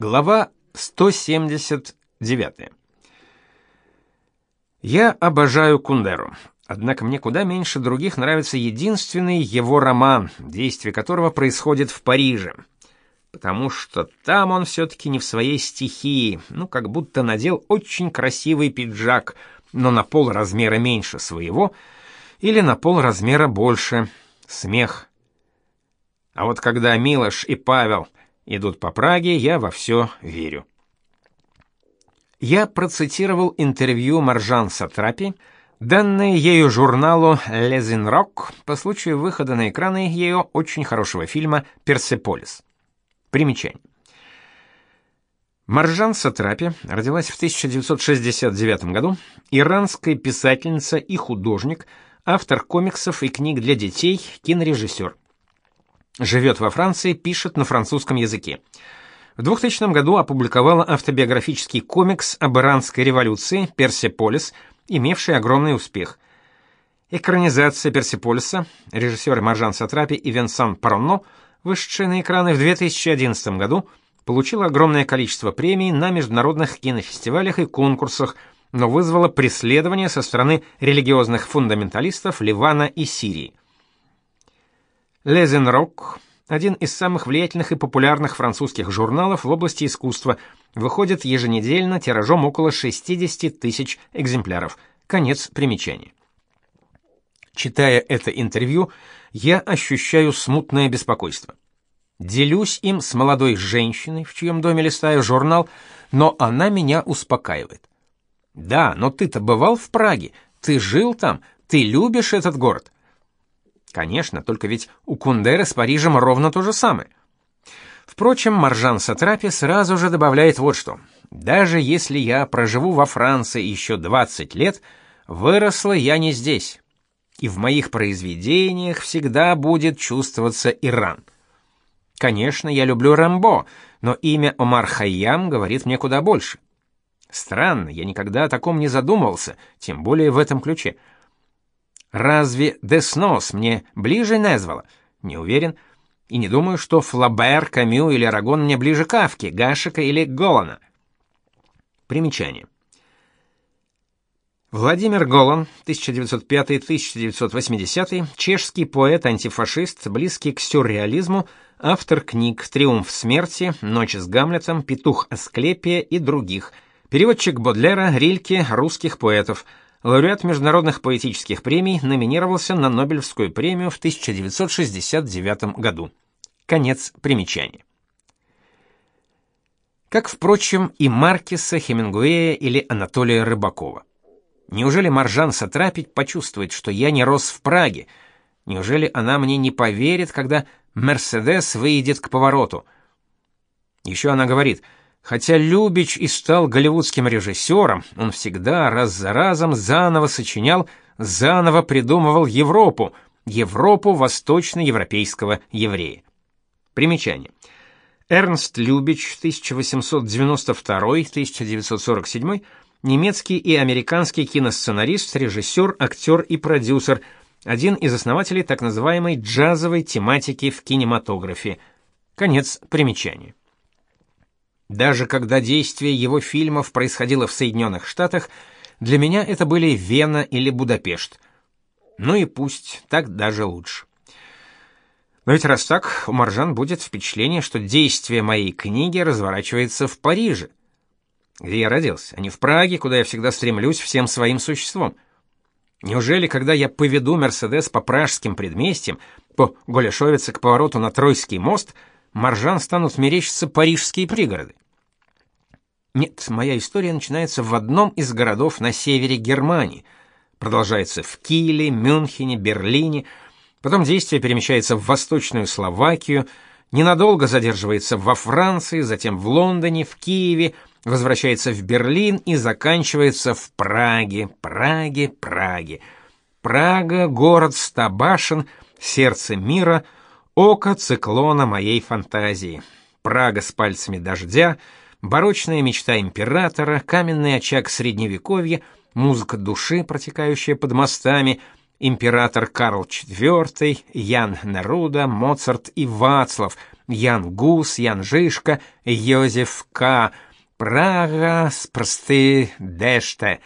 Глава 179. Я обожаю Кундеру. Однако мне куда меньше других нравится единственный его роман, действие которого происходит в Париже. Потому что там он все таки не в своей стихии, ну как будто надел очень красивый пиджак, но на пол размера меньше своего или на пол размера больше. Смех. А вот когда Милош и Павел идут по Праге, я во все верю. Я процитировал интервью Маржан Сатрапи, данное ею журналу Лезинрок по случаю выхода на экраны ее очень хорошего фильма Персеполис. Примечание. Маржан Сатрапи родилась в 1969 году, иранская писательница и художник, автор комиксов и книг для детей, кинорежиссер. Живет во Франции, пишет на французском языке. В 2000 году опубликовала автобиографический комикс об иранской революции «Персеполис», имевший огромный успех. Экранизация «Персеполиса», режиссеры Маржан Сатрапи и Венсан Паронно, вышедшая на экраны в 2011 году, получила огромное количество премий на международных кинофестивалях и конкурсах, но вызвала преследование со стороны религиозных фундаменталистов Ливана и Сирии. Лезенрок, один из самых влиятельных и популярных французских журналов в области искусства, выходит еженедельно тиражом около 60 тысяч экземпляров. Конец примечания. Читая это интервью, я ощущаю смутное беспокойство. Делюсь им с молодой женщиной, в чьем доме листаю журнал, но она меня успокаивает. Да, но ты-то бывал в Праге, ты жил там, ты любишь этот город. Конечно, только ведь у Кундеры с Парижем ровно то же самое. Впрочем, Маржан Сатрапи сразу же добавляет вот что. Даже если я проживу во Франции еще 20 лет, выросла я не здесь. И в моих произведениях всегда будет чувствоваться Иран. Конечно, я люблю Рэмбо, но имя Омар Хайям говорит мне куда больше. Странно, я никогда о таком не задумывался, тем более в этом ключе. Разве Деснос мне ближе Незвала? Не уверен. И не думаю, что Флабер, Камю или Арагон мне ближе Кавки, Гашика или Голана. Примечание. Владимир Голан, 1905-1980, чешский поэт-антифашист, близкий к сюрреализму, автор книг «Триумф смерти», «Ночь с Гамлетом», «Петух Асклепия» и других, переводчик Бодлера, Рильке, русских поэтов – лауреат международных поэтических премий, номинировался на Нобелевскую премию в 1969 году. Конец примечания. Как, впрочем, и Маркеса, Хемингуэя или Анатолия Рыбакова. Неужели Маржан Сатрапить почувствует, что я не рос в Праге? Неужели она мне не поверит, когда Мерседес выйдет к повороту? Еще она говорит – Хотя Любич и стал голливудским режиссером, он всегда раз за разом заново сочинял, заново придумывал Европу, Европу восточноевропейского еврея. Примечание. Эрнст Любич 1892-1947, немецкий и американский киносценарист, режиссер, актер и продюсер, один из основателей так называемой джазовой тематики в кинематографе. Конец примечания. Даже когда действие его фильмов происходило в Соединенных Штатах, для меня это были Вена или Будапешт. Ну и пусть, так даже лучше. Но ведь раз так, у Маржан будет впечатление, что действие моей книги разворачивается в Париже, где я родился, а не в Праге, куда я всегда стремлюсь всем своим существом. Неужели, когда я поведу Мерседес по пражским предместьям, по Голешовице к повороту на Тройский мост — Маржан станут мерещиться парижские пригороды. Нет, моя история начинается в одном из городов на севере Германии, продолжается в Киле, Мюнхене, Берлине, потом действие перемещается в Восточную Словакию, ненадолго задерживается во Франции, затем в Лондоне, в Киеве, возвращается в Берлин и заканчивается в Праге, Праге, Праге. Прага город ста башен, сердце мира — Око циклона моей фантазии. Прага с пальцами дождя, барочная мечта императора, каменный очаг средневековья, музыка души, протекающая под мостами, император Карл IV, Ян Неруда, Моцарт и Вацлав, Ян Гус, Ян Жишка, Йозеф К. Прага с просты деште.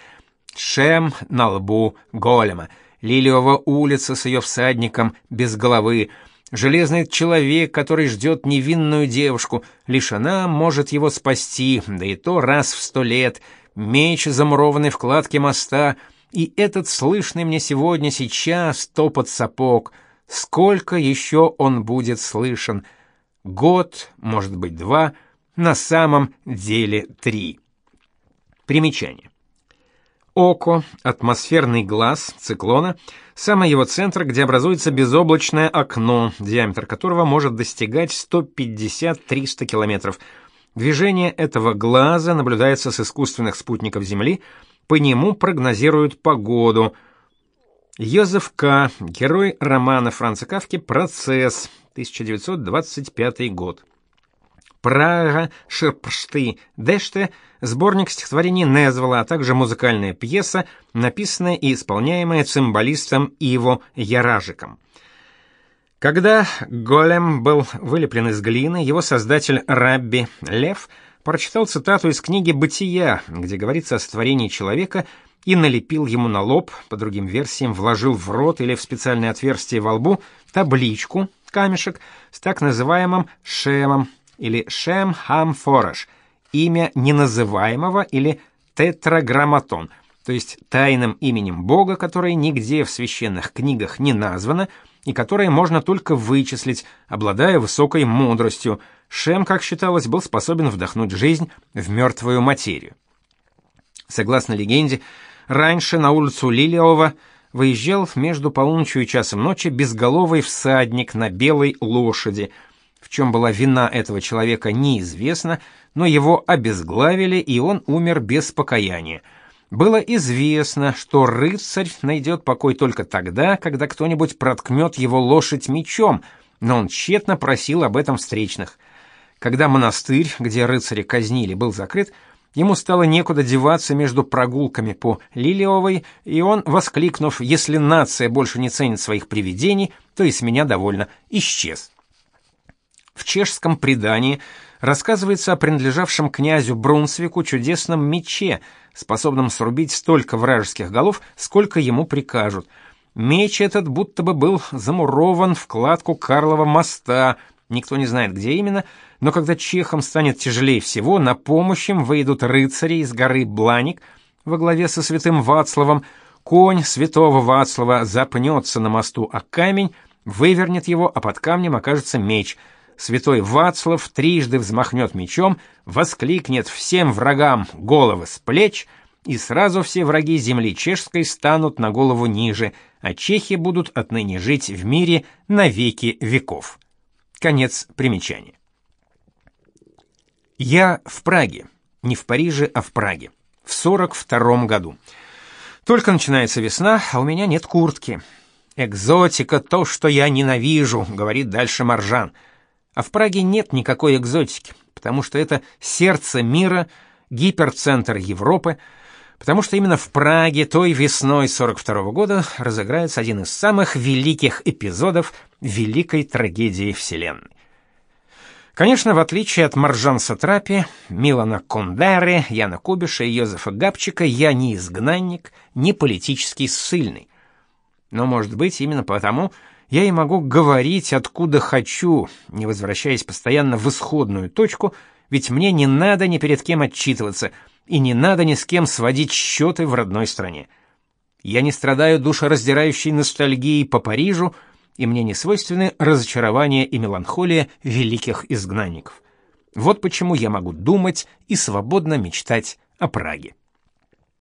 Шем на лбу голема. Лилиова улица с ее всадником без головы. Железный человек, который ждет невинную девушку, лишь она может его спасти, да и то раз в сто лет. Меч, замурованный в кладке моста, и этот слышный мне сегодня сейчас топот сапог. Сколько еще он будет слышен? Год, может быть, два, на самом деле три. Примечание. Око, атмосферный глаз циклона, самый его центр, где образуется безоблачное окно, диаметр которого может достигать 150-300 километров. Движение этого глаза наблюдается с искусственных спутников Земли, по нему прогнозируют погоду. Йозеф К., герой романа Франца Кафки «Процесс», 1925 год. Прага, Шерпшты, Деште, сборник стихотворений Незвола, а также музыкальная пьеса, написанная и исполняемая цимбалистом Иво Яражиком. Когда голем был вылеплен из глины, его создатель Рабби Лев прочитал цитату из книги «Бытия», где говорится о створении человека, и налепил ему на лоб, по другим версиям вложил в рот или в специальное отверстие во лбу табличку, камешек, с так называемым шемом, или Шем Хам Фораш, имя неназываемого или тетраграмматон, то есть тайным именем Бога, которое нигде в священных книгах не названо и которое можно только вычислить, обладая высокой мудростью. Шем, как считалось, был способен вдохнуть жизнь в мертвую материю. Согласно легенде, раньше на улицу Лилиова выезжал между полуночью и часом ночи безголовый всадник на белой лошади – в чем была вина этого человека, неизвестно, но его обезглавили, и он умер без покаяния. Было известно, что рыцарь найдет покой только тогда, когда кто-нибудь проткнет его лошадь мечом, но он тщетно просил об этом встречных. Когда монастырь, где рыцари казнили, был закрыт, ему стало некуда деваться между прогулками по Лилиовой, и он, воскликнув «Если нация больше не ценит своих привидений, то и с меня довольно», исчез. В чешском предании рассказывается о принадлежавшем князю Брунсвику чудесном мече, способном срубить столько вражеских голов, сколько ему прикажут. Меч этот будто бы был замурован в кладку Карлова моста, никто не знает, где именно, но когда чехам станет тяжелее всего, на помощь им выйдут рыцари из горы Бланик во главе со святым Вацлавом, конь святого Вацлава запнется на мосту о камень, вывернет его, а под камнем окажется меч — святой Вацлав трижды взмахнет мечом, воскликнет всем врагам головы с плеч, и сразу все враги земли чешской станут на голову ниже, а чехи будут отныне жить в мире на веки веков. Конец примечания. Я в Праге, не в Париже, а в Праге, в 42 году. Только начинается весна, а у меня нет куртки. Экзотика то, что я ненавижу, говорит дальше Маржан. А в Праге нет никакой экзотики, потому что это сердце мира, гиперцентр Европы, потому что именно в Праге той весной 42 -го года разыграется один из самых великих эпизодов великой трагедии Вселенной. Конечно, в отличие от Маржан Сатрапи, Милана Кондери, Яна Кубиша и Йозефа Габчика, я не изгнанник, не политический ссыльный. Но, может быть, именно потому, я и могу говорить откуда хочу, не возвращаясь постоянно в исходную точку, ведь мне не надо ни перед кем отчитываться, и не надо ни с кем сводить счеты в родной стране. Я не страдаю душераздирающей ностальгией по Парижу, и мне не свойственны разочарование и меланхолия великих изгнанников. Вот почему я могу думать и свободно мечтать о Праге.